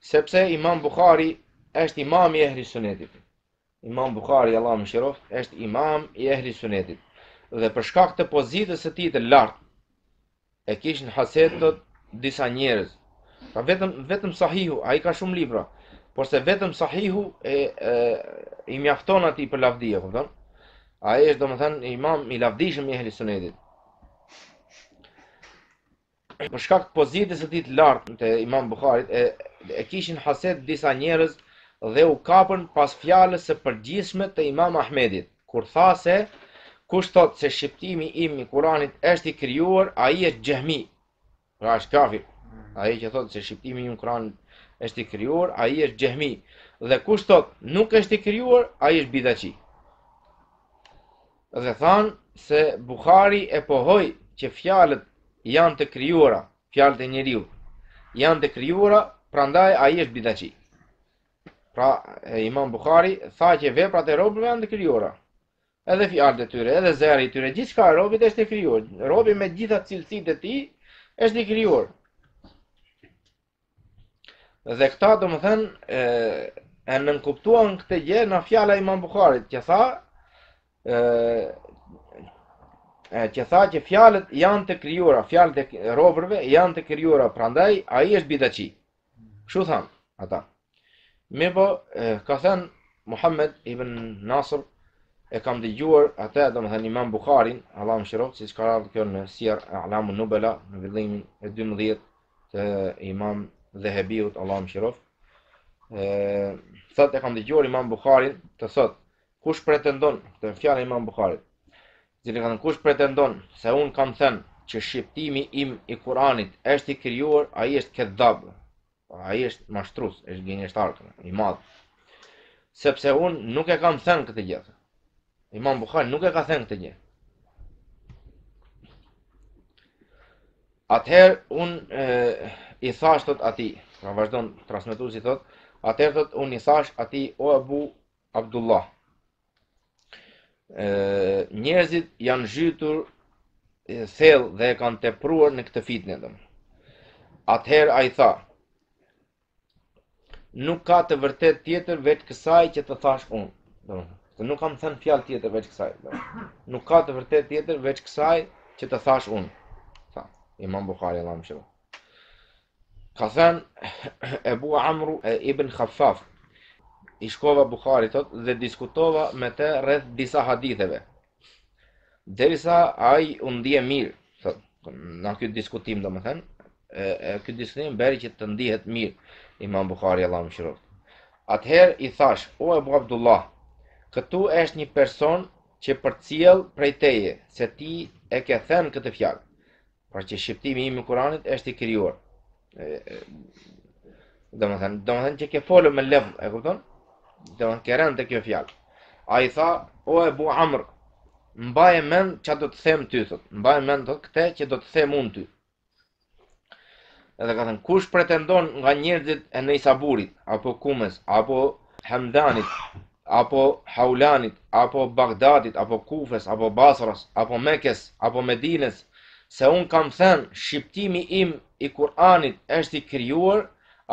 Sepse Imam Bukhari është imam i ehli sunetit. Imam Bukhari, Allah mëshiroft, është imam i ehli sunetit. Dhe për shkak të pozitës së tij të lartë, e kishin haset disa njerëz. Pra vetëm vetëm Sahihu, ai ka shumë libra, porse vetëm Sahihu e, e i mjafton atij për lavdi, e kupton? Ai është domethënë imam i lavdishëm i ehli sunetit. Për shkak të pozitës së tij të lartë të Imam Buharit e, e kishin haset disa njerëz dhe u kapën pas fjalës së përgjithshme të Imam Ahmedit, kur tha se kush thotë se shqiptimi im i Kuranit është i krijuar, ai është xhehmi. Pra është kafir. Ai që thotë se shqiptimi im i Kuranit është i krijuar, ai është xhehmi. Dhe kush thotë nuk është i krijuar, ai është bidatçi. Dhe thanë se Buhari e pohoi që fjalët janë të krijuara, fjalët e njeriut janë të krijuara, prandaj ai është bidatçi. Pra, Imam Buhari tha që veprat e robërve janë të krijuara. Edhe fjalët e tyre, edhe zëri i tyre, gjithçka e robit është e krijuar. Robi me gjitha cilësitë e tij është i krijuar. Dhe këta domethënë, e, e nënkuptuan këtë gjë nga fjala e imam Bukharit, që tha, e, e, që tha që fjalët janë të krijuara, fjalët e robërve janë të krijuara, prandaj, ai është bidatçi. Kshtu thanë ata. Mirpo, ka thënë Muhammed ibn Nasr e kam dëgjuar atë, domethënë Imam Bukharin, Allahu mëshiroft, siç ka ardhë kjo në Sijer Alamun Nubela, në vëllimin e 12 të Imam Dhehebiut, Allahu mëshiroft. Ë, thotë e kam dëgjuar Imam Bukharin të thotë, kush pretendon, këto janë fjalë të Imam Bukharit. Zili kanë kush pretendon se un kam thënë që shqiptimi im i Kuranit është i krijuar, ai është kedhdhab. Po ai është mashtrus, është gënjeshtar i madh. Sepse un nuk e kam thënë këtë gjë. Imam Buhari nuk e ka thënë këtë gjë. Atëherë un e, i thash thot atij, pra vazhdon transmetuesi thot, atëherë thot un i thash atij o Abu Abdullah. Njerëzit janë zhytur thellë dhe e kanë tepruar në këtë fitne domethënë. Atëherë ai tha: Nuk ka të vërtet tjetër veç kësaj që të thash unë. Domethënë, se nuk kam thënë fjalë tjetër veç kësaj. Domethënë. Nuk ka të vërtet tjetër veç kësaj që të thash unë. Tha Imam Buhari Allahu mëshiroft. Ka thënë Ebu Amru e Ibn Khaffaf, i shkova Bukharit thot dhe diskutova me të rreth disa haditheve. Derisa ai u ndje mirë, thot, nga ky diskutim domethënë, e, e ky diskutim bëri që të ndihet mirë Imam Bukhari Allahu e mëshiroftë. Atëherë i thash, o Ebu Abdullah, këtu është një person që përcjell prej teje se ti e ke thënë këtë fjalë. Pra që shqiptimi im i Kur'anit është i krijuar. Domethën, domethën që ke folur me lefdh, e kupton? Domethën ke rënë te kjo fjalë. Ai tha, o Ebu Amr, mbaj mend çka do të them ty thot. Mbaj mend thot këtë që do të them unë ty. Edhe ka thënë, kush pretendon nga njerëzit e Nejsaburit, apo Kumës, apo Hamdanit, apo Haulanit, apo Bagdadit, apo Kufes, apo Basras, apo Mekes, apo Medines, se unë kam thënë, shqiptimi im i Kur'anit është i krijuar,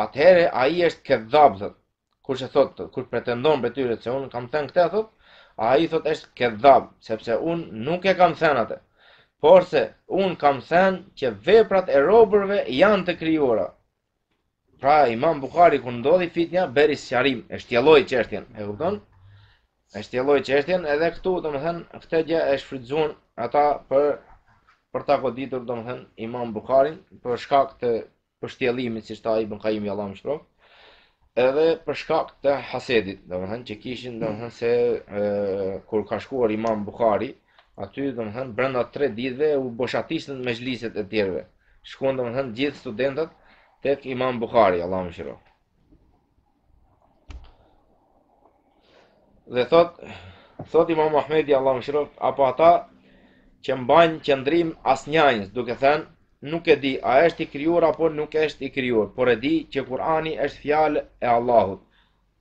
atëherë ai është kedhab, thotë. Kush e thotë, thot, kush pretendon prej tyre se unë kam thënë këtë, thotë, ai thotë është kedhab, sepse unë nuk e kam thënë atë. Porse unë kam thënë që veprat e robërve janë të krijuara, Pra Imam Bukhari kur ndodhi fitnja bëri sqarim, e shtjelloi çështjen, e kupton? E shtjelloi çështjen edhe këtu, domethënë, këtë gjë e shfrytëzuan ata për për ta goditur domethënë Imam Bukharin për shkak të pështjellimit siç tha Ibn Qayyimi Allahu e mëshiroftë. Edhe për shkak të hasedit, domethënë që kishin domethënë se e, kur ka shkuar Imam Bukhari, aty domethënë brenda 3 ditëve u boshatisën mexhliset e tjerëve. Shkuan domethënë gjithë studentët tek Imam Buhari, Allahu e mëshiroftë. Dhe thot, thot Imam Ahmedi, Allahu e mëshiroftë, apo ata që mbajnë qëndrim asnjanës, duke thënë, nuk e di a është i krijuar apo nuk është i krijuar, por e di që Kurani është fjalë e Allahut.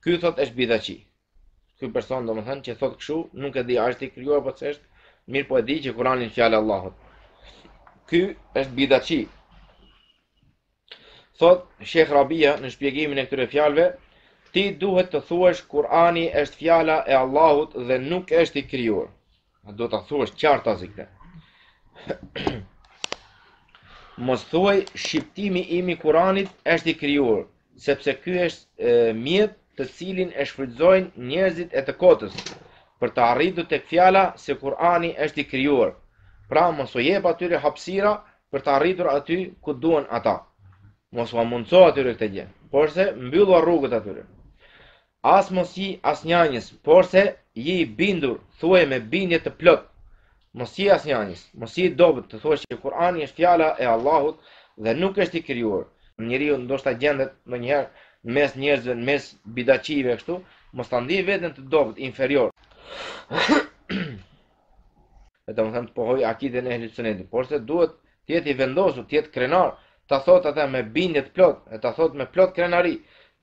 Ky thot është bidaçi. Ky person domethënë që thot kështu, nuk e di a është i krijuar apo s'është, mirëpo e di që Kurani është fjalë e Allahut. Ky është bidaçi. Thot Sheikh Rabia në shpjegimin e këtyre fjalëve, ti duhet të thuash Kurani është fjala e Allahut dhe nuk është i krijuar. Duhet ta thuash qartazi këtë. Mos thuaj shqiptimi im i Kur'anit është i krijuar, sepse ky është e, mjet të cilin e shfrytëzojnë njerëzit e të kotës për të arritur tek fjala se Kur'ani është i krijuar. Pra mos u jep atyre hapësira për të arritur aty ku duan ata. Mos ua mundëso atyre këtë gjë, porse mbyllua rrugët atyre. As mos ji asnjanjës, porse ji i bindur, thuaje me bindje të plotë, Mos ji asnjanjës, mos ji i dobët, të thuash që Kur'ani është fjala e Allahut dhe nuk është i krijuar. Njeriu ndoshta gjendet ndonjëherë në mes njerëzve, në mes bidatçijve kështu, mos ta ndiejë veten të dobët, inferior. Domethënë ta pohojë akiden e ehli sunetit, porse duhet të jetë i vendosur, të jetë krenar, ta thotë atë me bindje të plotë, e ta thotë me plot krenari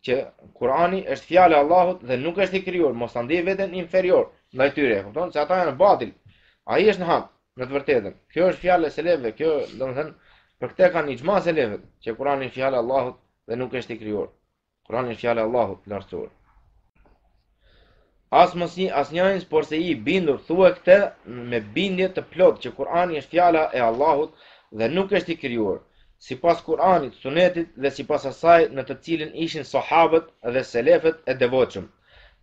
që Kurani është fjala e Allahut dhe nuk është i krijuar, mos ta ndiejë veten inferior ndaj tyre, kupton? Se ata janë batil. Ai është në hak, në të vërtetën. Kjo është fjala e selefëve, kjo, domethënë, për këtë kanë ixhma selefët, që Kurani është fjala e Allahut dhe nuk është i krijuar. Kurani është fjala e Allahut të lartësuar. As mos ji asnjanës, porse ji i bindur thuaje këtë me bindje të plotë që Kurani është fjala e Allahut dhe nuk është i krijuar. Sipas Kuranit, Sunetit dhe sipas asaj në të cilën ishin sahabët dhe selefët e devotshëm,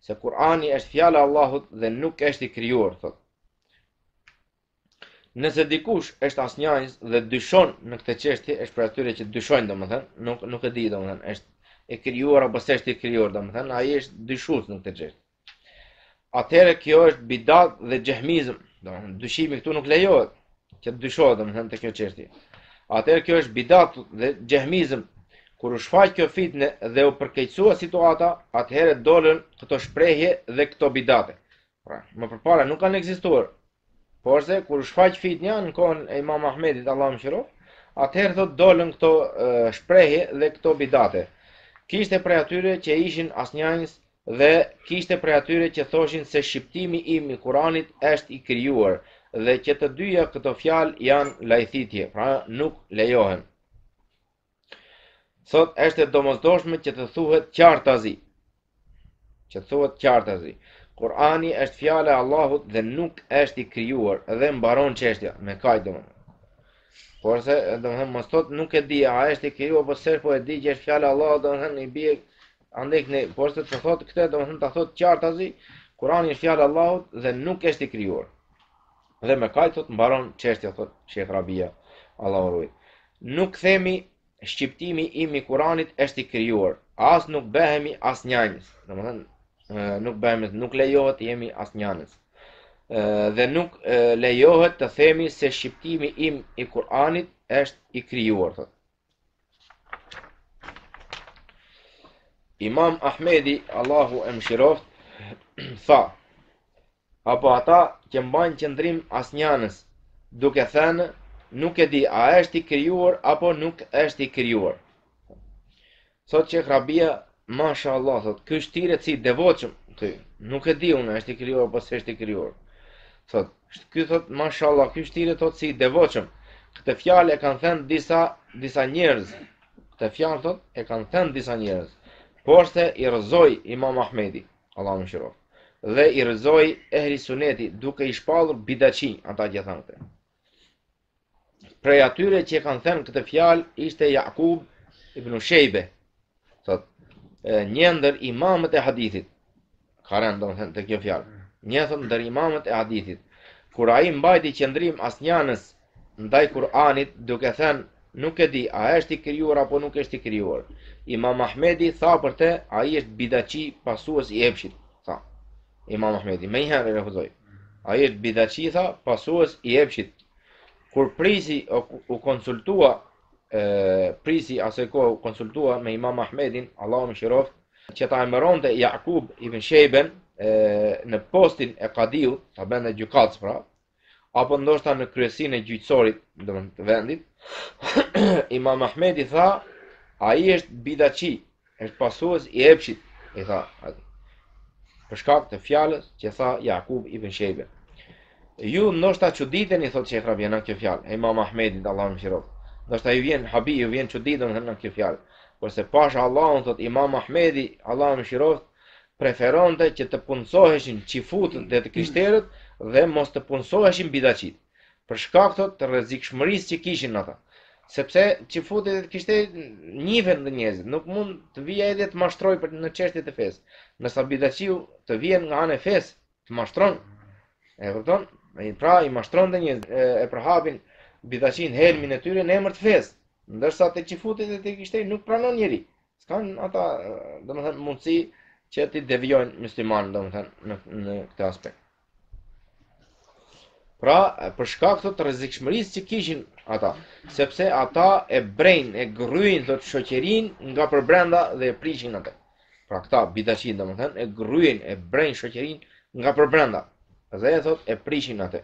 se Kurani është fjala e Allahut dhe nuk është i krijuar, thotë. Nëse dikush është asnjanjës dhe dyshon në këtë çështje, është prej atyre që dyshojnë domethënë, nuk nuk e di domethënë, është e krijuar apo s'është e krijuar domethënë, ai është dyshues në këtë çështje. Atëherë kjo është bidat dhe xehmizëm, domethënë dyshimi këtu nuk lejohet që të dyshohet domethënë te kjo çështje. Atëherë kjo është bidat dhe xehmizëm. Kur u shfaq kjo fitnë dhe u përkeqësua situata, atëherë dolën këto shprehje dhe këto bidate. Pra, më përpara nuk kanë ekzistuar. Porse kur u shfaq fitnja në kohën e Imam Ahmedit Allahu e mëshiroftë, atëherë thotë dolën këto shprehje dhe këto bidate. Kishte prej atyre që ishin asnjanjës dhe kishte prej atyre që thoshin se shqiptimi im i Kuranit është i krijuar dhe që të dyja këto fjalë janë lajthitje, pra nuk lejohen. Thotë, është e domosdoshme që të thuhet qartazi. Që të thuhet qartazi. Kurani është fjala e Allahut dhe nuk është i krijuar dhe mbaron çështja me kaq domethënë. Porse, domethënë, mos të thotë nuk e di, a është i krijuar, apo s'është po e di që është fjala e Allahut, domethënë, i bie, andej këndej, porse ta thotë këtë, domethënë, ta thotë qartazi, Kurani është fjala e Allahut dhe nuk është i krijuar. Dhe me kaq thotë mbaron çështja thotë Shejh Rabia, Allahu e ruajtë. Nuk themi shqiptimi im i Kuranit është i krijuar. As nuk bëhemi asnjanjës. Domethënë nuk bëhemi nuk lejohet të jemi asnjanës. Dhe nuk lejohet të themi se shqiptimi im i Kuranit është i krijuar thotë. Imam Ahmedi, Allahu e mëshiroftë, tha, apo ata që mbajnë qëndrim asnjanës, duke thënë, nuk e di, a është i krijuar, apo nuk është i krijuar. Thotë Shejh Rabia, Masha Allah, thotë, ky shtiret si i devotshëm, ky, nuk e di unë, është i krijuar apo s'është i krijuar. Thotë, ky thotë, Masha Allah, ky shtiret thotë si i devotshëm. Këtë fjalë e kanë thënë disa disa njerëz. Këtë fjalë thotë e kanë thënë disa njerëz. Porse i rrëzoi Imam Ahmedi, Allahu e mëshiroftë. Dhe i rrëzoi ehli suneti duke i shpallur bidatçi ata që thonë këtë. prej atyre që e kanë thënë këtë fjalë ishte Jakub ibn Shejbe. Thotë, një ndër imamët e hadithit. Ka rënë domethënë te kjo fjalë. Një thotë ndër imamët e hadithit. Kur ai mbajti qëndrim asnjanës ndaj Kur'anit duke thënë nuk e di a është i krijuar apo nuk është i krijuar. Imam Ahmedi tha për të, ai është bidatçi pasues i epshit. Imam Ahmedi, menjëherë e refuzoi. Ai është bidatçi, tha, pasues i epshit. Kur prijësi u konsultua, e, prijësi i asaj kohë u konsultua me Imam Ahmedin, Allahu e mëshiroftë, që ta emëronte Jakub ibn Shejben në postin e kadiut, ta bënte gjykatës pra, apo ndoshta në kryesinë e gjyqësorit, domethënë të vendit, Imam Ahmedi tha, ai është bidatçi, është pasues i epshit, i tha atë. Për shkak të fjalës që tha Jakub ibn Shejbe. Ju ndoshta çuditeni thotë Shejh Rabia nga kjo fjalë, e Imam Ahmedit Allahu e mëshiroftë. Ndoshta ju vjen habi, ju vjen çudi domethënë në këtë fjalë. Porse pasha Allahun thotë Imam Ahmedi Allahu e mëshiroftë, preferonte që të punësoheshin çifutët dhe të krishterët dhe mos të punësoheshin bidatçitë, për shkak thotë të rrezikshmërisë që kishin ata. Sepse çifutët dhe të krishterët njihen nga njerëzit, nuk mund të vijë ai dhe të të mashtrojë për në çështje të fesë. Ndërsa bidatçiu të vjen nga anë e fesë, të mashtron. E kupton? Ai pra i mashtrojnë njerëzit e, e përhapin bidatçinjtë helmin e tyre në emër të fesë. Ndërsa te çifutët dhe të krishterët nuk pranon njeri. S'kanë ata, domethënë, mundësi që t'i devijojnë muslimanët, domethënë, në, në këtë aspekt. Pra, për shkak thotë të rrezikshmërisë që kishin ata, sepse ata e brejnë, e gërryejnë, thotë, shoqërinë nga përbrenda dhe e prishin atë. Pra, këta bidatçinjtë, domethënë, e gërryejnë, e brejnë shoqërinë nga përbrenda dhe thotë e prishin atë.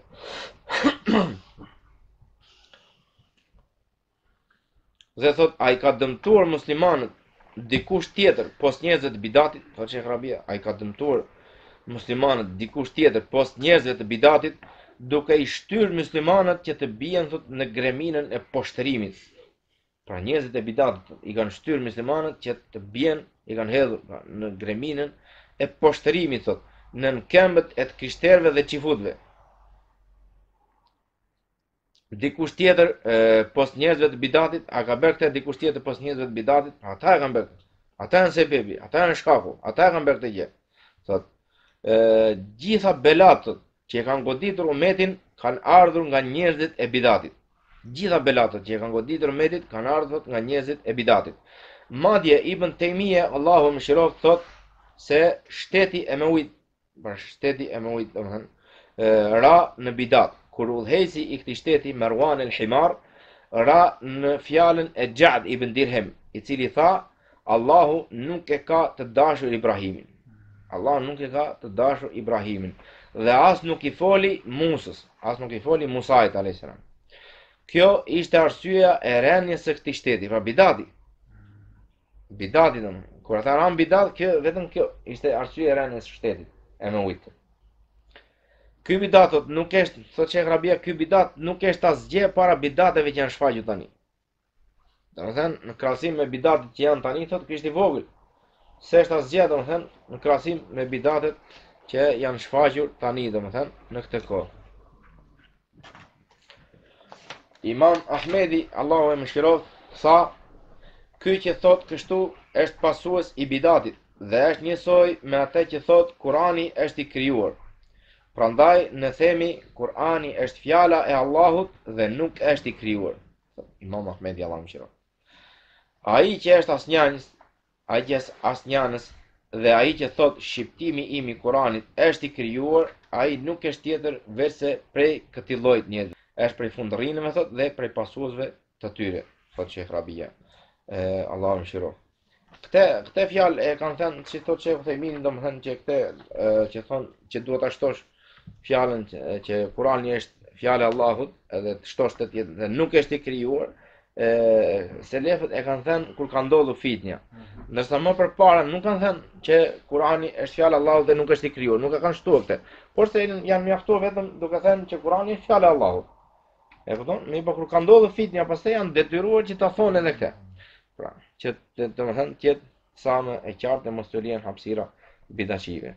Dhe thotë, a i ka dëmtuar muslimanët dikush tjetër pos njerëzve të bidatit? Thotë Shejh Rabia, a i ka dëmtuar muslimanët dikush tjetër pos njerëzve të bidatit duke i shtyrë muslimanët që të bien thotë, në greminën e poshtërimit. Pra njerëzit e bidatit i kanë shtyrë muslimanët që të bien, i kanë hedhur pra, në greminën e poshtërimit thotë, nën këmbët e të krishterëve dhe çifutëve. dikush tjetër pos njerëzve të bidatit, a ka bërë këtë dikush tjetër pos njerëzve të bidatit? Pra ata e kanë bërë këtë. Ata janë sebebi, ata janë shkaku, ata e kanë bërë këtë gjë. Thot, e, gjitha belatët që e kanë goditur umetin kanë ardhur nga njerëzit e bidatit. Gjitha belatët që e kanë goditur umetin kanë ardhur nga njerëzit e bidatit. Madje Ibn Taymije, Allahu e mëshiroftë, thot se shteti emevit Pra shteti emevit domethënë ra në bidat, kur udhëheqësi i këtij shteti Marwan el-Himar ra në fjalën e Xha'd ibn Dirhem, i cili tha Allahu nuk e ka të dashur Ibrahimin. Allahu nuk e ka të dashur Ibrahimin dhe as nuk i foli Musës, as nuk i foli Musait alejhi selam. Kjo ishte arsyeja e rënies së këtij shteti, pra bidati. Bidati do. Kur ata ranë në bidat, kjo vetëm kjo ishte arsyeja e rënies së shtetit emevit. Ky bidat thot nuk është, thot Shejh Rabia, ky bidat nuk është asgjë para bidateve që janë shfaqur tani. Domethënë, në krahasim me bidatet që janë tani, thot, ky ishte i vogël. S'është asgjë, domethënë, në krahasim me bidatet që janë shfaqur tani, domethënë, në këtë kohë. Imam Ahmedi, Allahu e mëshiroft, tha, ky që thot kështu është pasues i bidatit dhe është njësoj me atë që thot Kurani është i krijuar. Prandaj ne themi Kurani është fjala e Allahut dhe nuk është i krijuar. Imam Ahmedi, Allahu e mëshiroft. Ai që është asnjanës Ai që është asnjanës dhe ai që thot shqiptimi im i Kuranit është i krijuar ai nuk është tjetër veçse prej këtij lloji të njerëzve është prej fundërrinave thot dhe prej pasuesve të tyre thot Shejh Rabia Allahu e mëshiroft Këtë, këtë fjalë e kanë thënë, siç thotë Shejh Uthejmini, domethënë që këtë, që thonë, që duhet ta shtosh, fjalën që, që Kurani është fjala e Allahut, edhe të shtosh të tjetër dhe nuk është i krijuar, e selefët e kanë thënë kur ka ndodhur fitnja. Mhm. Ndërsa më përpara nuk kanë thënë që Kurani është fjala e Allahut dhe nuk është i krijuar, nuk e kanë shtuar këtë. Porse janë mjaftuar vetëm duke thënë që Kurani është fjala e Allahut. E kupton? Mirëpo kur ka ndodhur fitnja, pastaj janë detyruar që ta thonë edhe këtë. Pra, që të, domethënë të jetë sa më e qartë dhe mos të lihen hapësira bidatçive.